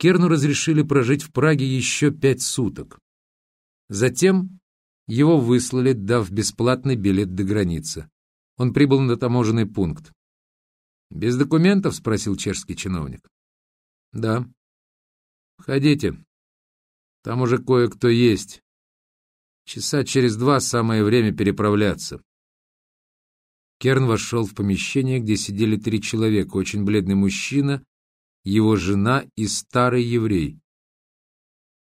Керну разрешили прожить в Праге еще пять суток. Затем его выслали, дав бесплатный билет до границы. Он прибыл на таможенный пункт. «Без документов?» — спросил чешский чиновник. «Да». «Ходите. Там уже кое-кто есть. Часа через два самое время переправляться». Керн вошел в помещение, где сидели три человека, очень бледный мужчина, его жена и старый еврей.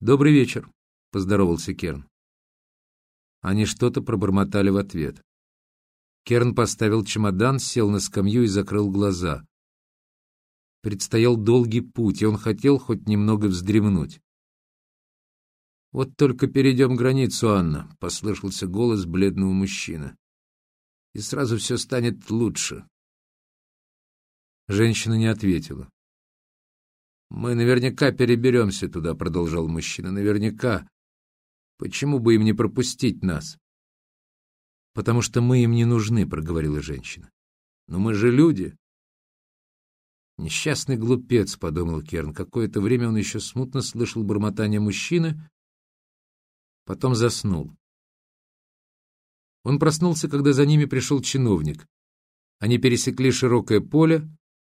«Добрый вечер», — поздоровался Керн. Они что-то пробормотали в ответ. Керн поставил чемодан, сел на скамью и закрыл глаза. Предстоял долгий путь, и он хотел хоть немного вздремнуть. «Вот только перейдем границу, Анна», — послышался голос бледного мужчины и сразу все станет лучше. Женщина не ответила. «Мы наверняка переберемся туда», — продолжал мужчина. «Наверняка. Почему бы им не пропустить нас?» «Потому что мы им не нужны», — проговорила женщина. «Но мы же люди». «Несчастный глупец», — подумал Керн. Какое-то время он еще смутно слышал бормотание мужчины, потом заснул. Он проснулся, когда за ними пришел чиновник. Они пересекли широкое поле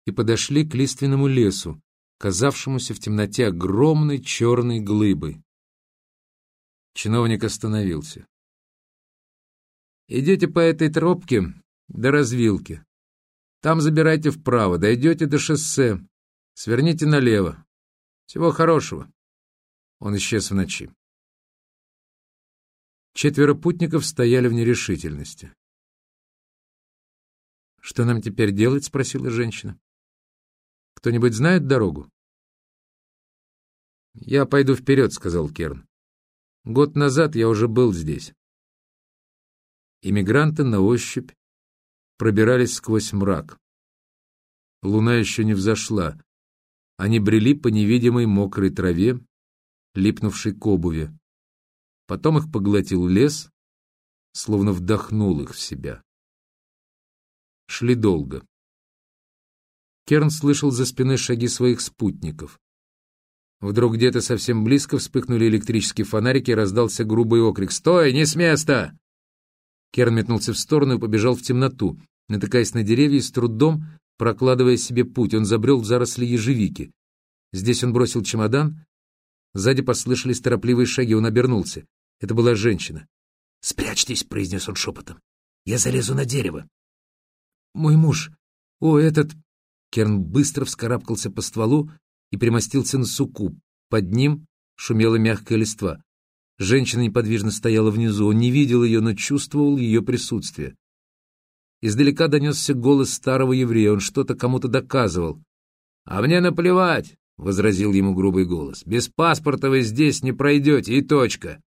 и подошли к лиственному лесу, казавшемуся в темноте огромной черной глыбой. Чиновник остановился. «Идете по этой тропке до развилки. Там забирайте вправо, дойдете до шоссе, сверните налево. Всего хорошего». Он исчез в ночи. Четверо путников стояли в нерешительности. «Что нам теперь делать?» — спросила женщина. «Кто-нибудь знает дорогу?» «Я пойду вперед», — сказал Керн. «Год назад я уже был здесь». Иммигранты на ощупь пробирались сквозь мрак. Луна еще не взошла. Они брели по невидимой мокрой траве, липнувшей к обуви. Потом их поглотил лес, словно вдохнул их в себя. Шли долго. Керн слышал за спиной шаги своих спутников. Вдруг где-то совсем близко вспыхнули электрические фонарики и раздался грубый окрик «Стой! Не с места!» Керн метнулся в сторону и побежал в темноту, натыкаясь на деревья и с трудом прокладывая себе путь. Он забрел в заросли ежевики. Здесь он бросил чемодан. Сзади послышались торопливые шаги. Он обернулся. Это была женщина. «Спрячьтесь», — произнес он шепотом. «Я залезу на дерево». «Мой муж! О, этот...» Керн быстро вскарабкался по стволу и примостился на суку. Под ним шумела мягкая листва. Женщина неподвижно стояла внизу. Он не видел ее, но чувствовал ее присутствие. Издалека донесся голос старого еврея. Он что-то кому-то доказывал. «А мне наплевать!» — возразил ему грубый голос. «Без паспорта вы здесь не пройдете, и точка!»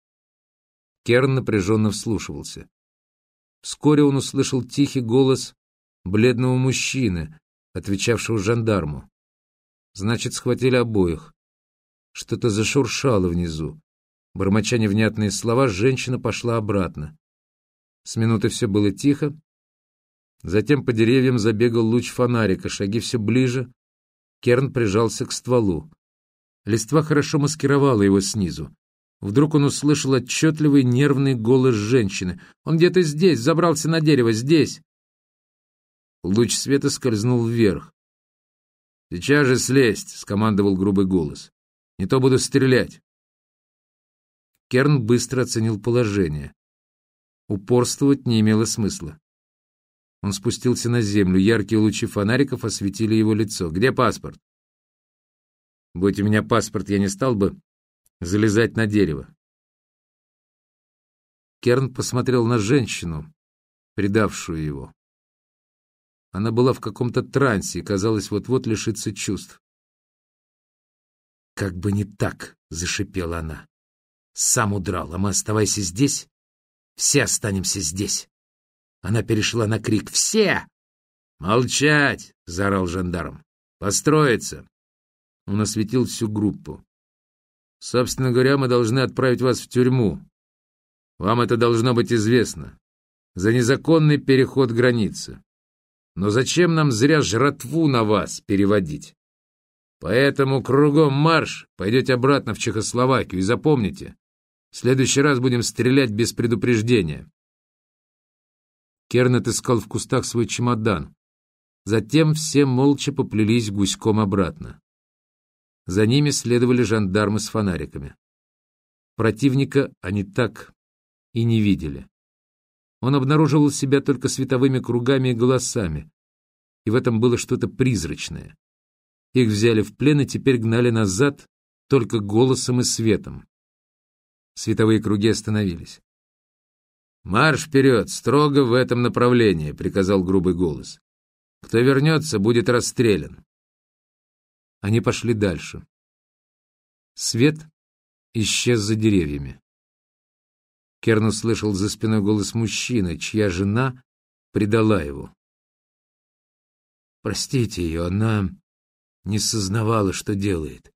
Керн напряженно вслушивался. Вскоре он услышал тихий голос бледного мужчины, отвечавшего жандарму. Значит, схватили обоих. Что-то зашуршало внизу. Бормоча невнятные слова, женщина пошла обратно. С минуты все было тихо. Затем по деревьям забегал луч фонарика, шаги все ближе. Керн прижался к стволу. Листва хорошо маскировала его снизу. Вдруг он услышал отчетливый нервный голос женщины. «Он где-то здесь, забрался на дерево, здесь!» Луч света скользнул вверх. «Сейчас же слезть!» — скомандовал грубый голос. «Не то буду стрелять!» Керн быстро оценил положение. Упорствовать не имело смысла. Он спустился на землю. Яркие лучи фонариков осветили его лицо. «Где паспорт?» «Будь у меня паспорт, я не стал бы залезать на дерево. Керн посмотрел на женщину, предавшую его. Она была в каком-то трансе и, казалось, вот-вот лишится чувств. «Как бы не так!» — зашипела она. «Сам удрал, а мы оставайся здесь. Все останемся здесь!» Она перешла на крик «Все!» «Молчать!» — заорал жандарм. «Построиться!» Он осветил всю группу. Собственно говоря, мы должны отправить вас в тюрьму. Вам это должно быть известно. За незаконный переход границы. Но зачем нам зря жратву на вас переводить? Поэтому кругом марш, пойдете обратно в Чехословакию и запомните, в следующий раз будем стрелять без предупреждения. Керн отыскал в кустах свой чемодан. Затем все молча поплелись гуськом обратно. За ними следовали жандармы с фонариками. Противника они так и не видели. Он обнаруживал себя только световыми кругами и голосами, и в этом было что-то призрачное. Их взяли в плен и теперь гнали назад только голосом и светом. Световые круги остановились. «Марш вперед, строго в этом направлении», — приказал грубый голос. «Кто вернется, будет расстрелян». Они пошли дальше. Свет исчез за деревьями. Керн услышал за спиной голос мужчины, чья жена предала его. «Простите ее, она не сознавала, что делает.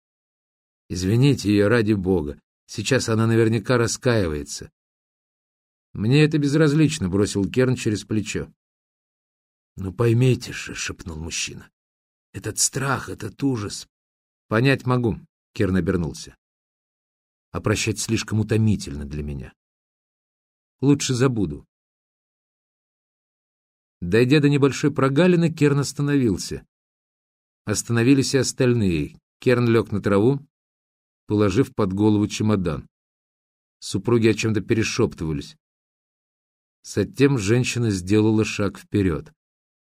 Извините ее ради Бога. Сейчас она наверняка раскаивается. Мне это безразлично, бросил Керн через плечо. Ну поймите же, шепнул мужчина. Этот страх, этот ужас. Понять могу, Керн обернулся. А прощать слишком утомительно для меня. Лучше забуду. Дойдя до небольшой прогалины, Керн остановился. Остановились и остальные. Керн лег на траву, положив под голову чемодан. Супруги о чем-то перешептывались. Затем женщина сделала шаг вперед.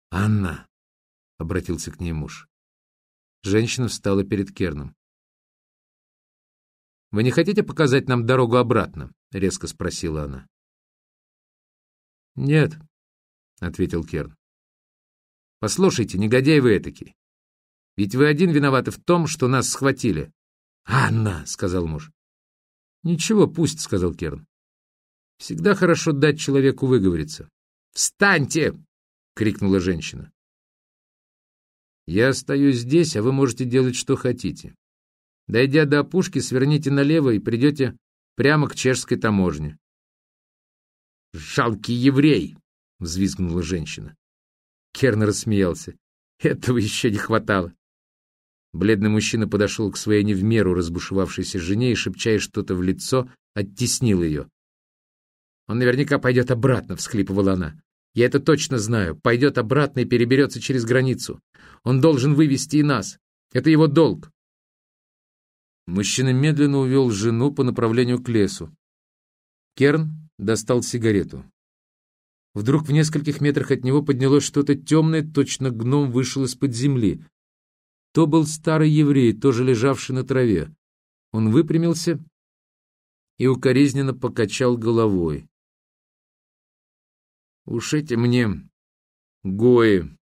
«Анна!» — обратился к ней муж. Женщина встала перед Керном. «Вы не хотите показать нам дорогу обратно?» — резко спросила она. «Нет», — ответил Керн. «Послушайте, негодяй вы этакий. Ведь вы один виноваты в том, что нас схватили. «Анна!» — сказал муж. «Ничего, пусть», — сказал Керн. «Всегда хорошо дать человеку выговориться». «Встаньте!» — крикнула женщина. «Я остаюсь здесь, а вы можете делать, что хотите. Дойдя до опушки, сверните налево и придете прямо к чешской таможне». «Жалкий еврей!» — взвизгнула женщина. Керн рассмеялся. «Этого еще не хватало. Бледный мужчина подошел к своей не в меру разбушевавшейся жене и, шепчая что-то в лицо, оттеснил ее. «Он наверняка пойдет обратно», — всхлипывала она. «Я это точно знаю. Пойдет обратно и переберется через границу. Он должен вывести и нас. Это его долг». Мужчина медленно увел жену по направлению к лесу. Керн достал сигарету. Вдруг в нескольких метрах от него поднялось что-то темное, точно гном вышел из-под земли. То был старый еврей, тоже лежавший на траве. Он выпрямился и укоризненно покачал головой. «Уж эти мне гои!»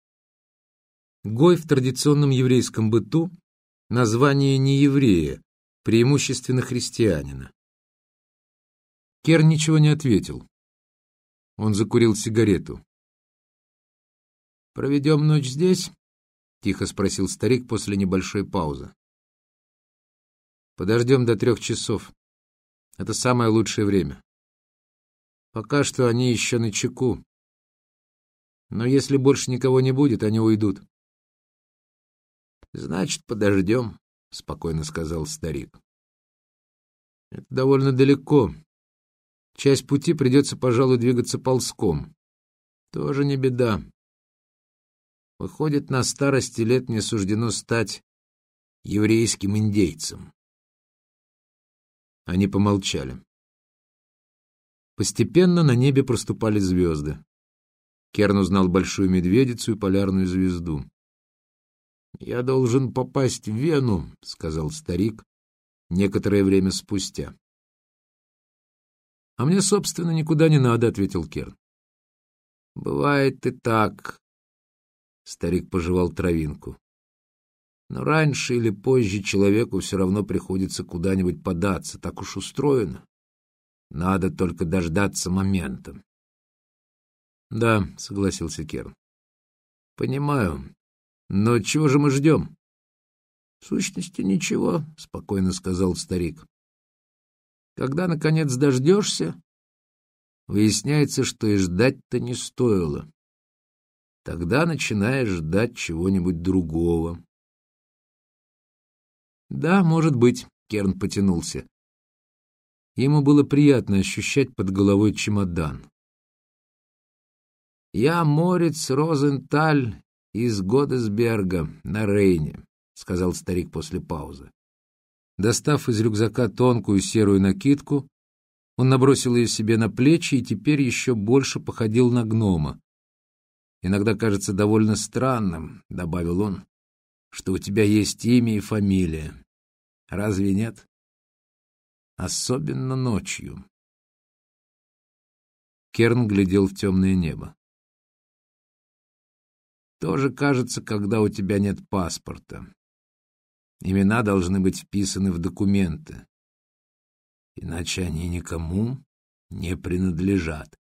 Гой в традиционном еврейском быту — название не еврея, преимущественно христианина. Кер ничего не ответил. Он закурил сигарету. «Проведем ночь здесь?» — тихо спросил старик после небольшой паузы. «Подождем до трех часов. Это самое лучшее время. Пока что они еще на чеку. Но если больше никого не будет, они уйдут». «Значит, подождем», — спокойно сказал старик. «Это довольно далеко. Часть пути придется, пожалуй, двигаться ползком. Тоже не беда. Выходит, на старости лет мне суждено стать еврейским индейцем. Они помолчали. Постепенно на небе проступали звезды. Керн узнал большую медведицу и полярную звезду. «Я должен попасть в Вену», — сказал старик некоторое время спустя. «А мне, собственно, никуда не надо», — ответил Керн. «Бывает и так», Старик пожевал травинку. Но раньше или позже человеку все равно приходится куда-нибудь податься, так уж устроено. Надо только дождаться момента. — Да, — согласился Керн. — Понимаю. Но чего же мы ждем? — В сущности, ничего, — спокойно сказал старик. — Когда, наконец, дождешься, выясняется, что и ждать-то не стоило. Тогда начинаешь ждать чего-нибудь другого. Да, может быть, Керн потянулся. Ему было приятно ощущать под головой чемодан. «Я Морец Розенталь из Годесберга на Рейне», — сказал старик после паузы. Достав из рюкзака тонкую серую накидку, он набросил ее себе на плечи и теперь еще больше походил на гнома. «Иногда кажется довольно странным», — добавил он, — «что у тебя есть имя и фамилия. Разве нет? Особенно ночью». Керн глядел в темное небо. «Тоже кажется, когда у тебя нет паспорта. Имена должны быть вписаны в документы, иначе они никому не принадлежат.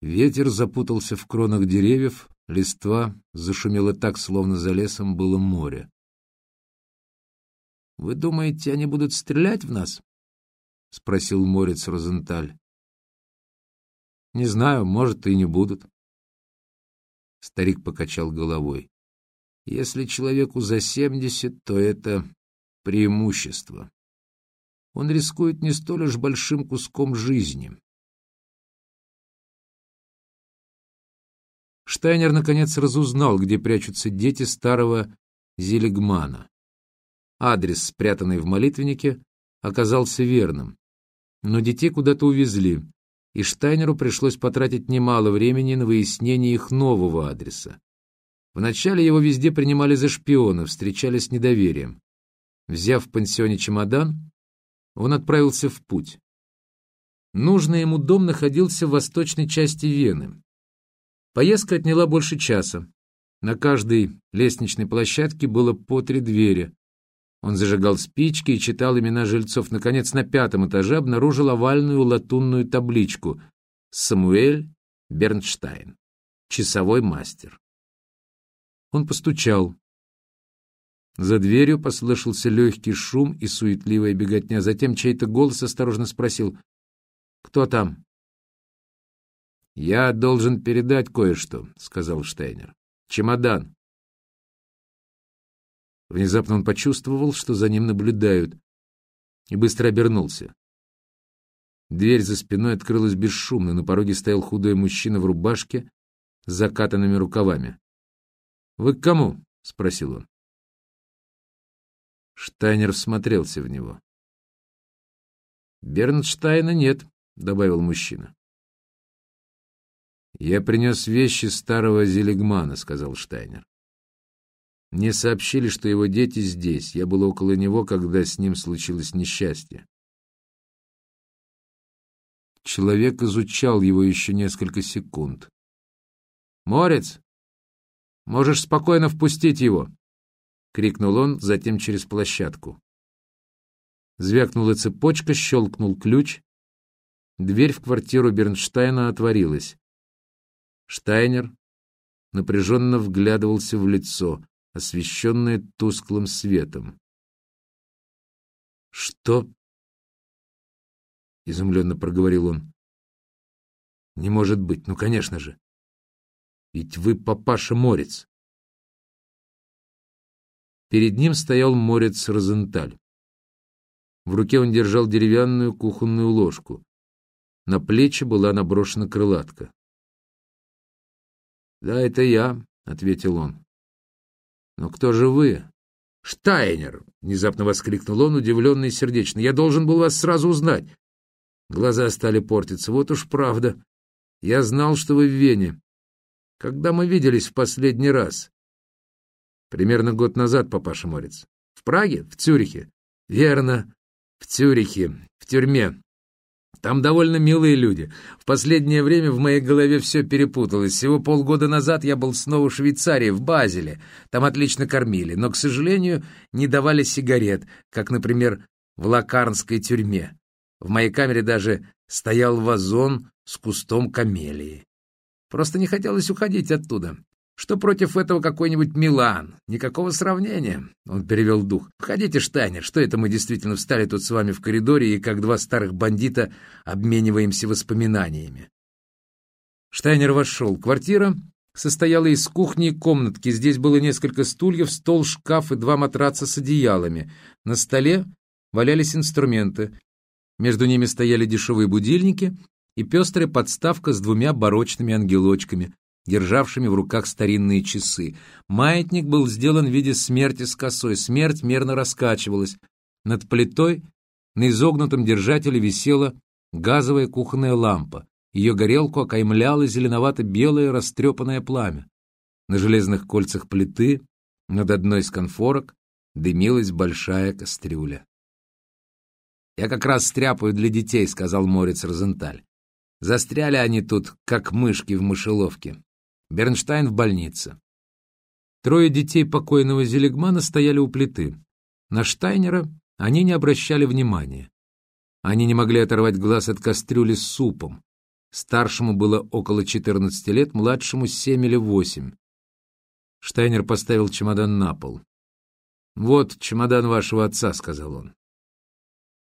Ветер запутался в кронах деревьев, листва зашумело так, словно за лесом было море. «Вы думаете, они будут стрелять в нас?» — спросил морец Розенталь. «Не знаю, может, и не будут». Старик покачал головой. Если человеку за семьдесят, то это преимущество. Он рискует не столь уж большим куском жизни. Штайнер наконец разузнал, где прячутся дети старого Зелегмана. Адрес, спрятанный в молитвеннике, оказался верным. Но детей куда-то увезли, и Штайнеру пришлось потратить немало времени на выяснение их нового адреса. Вначале его везде принимали за шпиона, встречали с недоверием. Взяв в пансионе чемодан, он отправился в путь. Нужный ему дом находился в восточной части Вены. Поездка отняла больше часа. На каждой лестничной площадке было по три двери. Он зажигал спички и читал имена жильцов. Наконец, на пятом этаже обнаружил овальную латунную табличку «Самуэль Бернштайн, часовой мастер». Он постучал. За дверью послышался легкий шум и суетливая беготня. Затем чей-то голос осторожно спросил «Кто там?» «Я должен передать кое-что», — сказал Штейнер. «Чемодан». Внезапно он почувствовал, что за ним наблюдают, и быстро обернулся. Дверь за спиной открылась бесшумно, на пороге стоял худой мужчина в рубашке с закатанными рукавами. «Вы к кому?» — спросил он. Штайнер всмотрелся в него. «Бернштейна нет», — добавил мужчина. «Я принес вещи старого Зелегмана», — сказал Штайнер. «Мне сообщили, что его дети здесь. Я был около него, когда с ним случилось несчастье». Человек изучал его еще несколько секунд. «Морец!» Можешь спокойно впустить его!» — крикнул он, затем через площадку. Звякнула цепочка, щелкнул ключ. Дверь в квартиру Бернштейна отворилась. Штайнер напряженно вглядывался в лицо, освещенное тусклым светом. «Что?» — изумленно проговорил он. «Не может быть, ну, конечно же. Ведь вы папаша Морец. Перед ним стоял Морец Розенталь. В руке он держал деревянную кухонную ложку. На плечи была наброшена крылатка. «Да, это я», — ответил он. «Но кто же вы?» «Штайнер!» — внезапно воскликнул он, удивленный и сердечно. «Я должен был вас сразу узнать». Глаза стали портиться. «Вот уж правда. Я знал, что вы в Вене. Когда мы виделись в последний раз? Примерно год назад, папаша Морец. В Праге? В Цюрихе? Верно, в Цюрихе, в тюрьме. Там довольно милые люди. В последнее время в моей голове все перепуталось. Всего полгода назад я был снова в Швейцарии, в Базеле. Там отлично кормили, но, к сожалению, не давали сигарет, как, например, в Лакарнской тюрьме. В моей камере даже стоял вазон с кустом камелии. Просто не хотелось уходить оттуда. Что против этого какой-нибудь Милан? Никакого сравнения. Он перевел дух. «Входите, Штайнер, что это мы действительно встали тут с вами в коридоре и как два старых бандита обмениваемся воспоминаниями?» Штайнер вошел. Квартира состояла из кухни и комнатки. Здесь было несколько стульев, стол, шкаф и два матраца с одеялами. На столе валялись инструменты. Между ними стояли дешевые будильники и пестрая подставка с двумя барочными ангелочками, державшими в руках старинные часы. Маятник был сделан в виде смерти с косой. Смерть мерно раскачивалась. Над плитой на изогнутом держателе висела газовая кухонная лампа. Ее горелку окаймляло зеленовато-белое растрепанное пламя. На железных кольцах плиты над одной из конфорок дымилась большая кастрюля. «Я как раз стряпаю для детей», — сказал Морец Розенталь. «Застряли они тут, как мышки в мышеловке. Бернштайн в больнице». Трое детей покойного Зелегмана стояли у плиты. На Штайнера они не обращали внимания. Они не могли оторвать глаз от кастрюли с супом. Старшему было около 14 лет, младшему 7 или 8. Штайнер поставил чемодан на пол. «Вот чемодан вашего отца», — сказал он.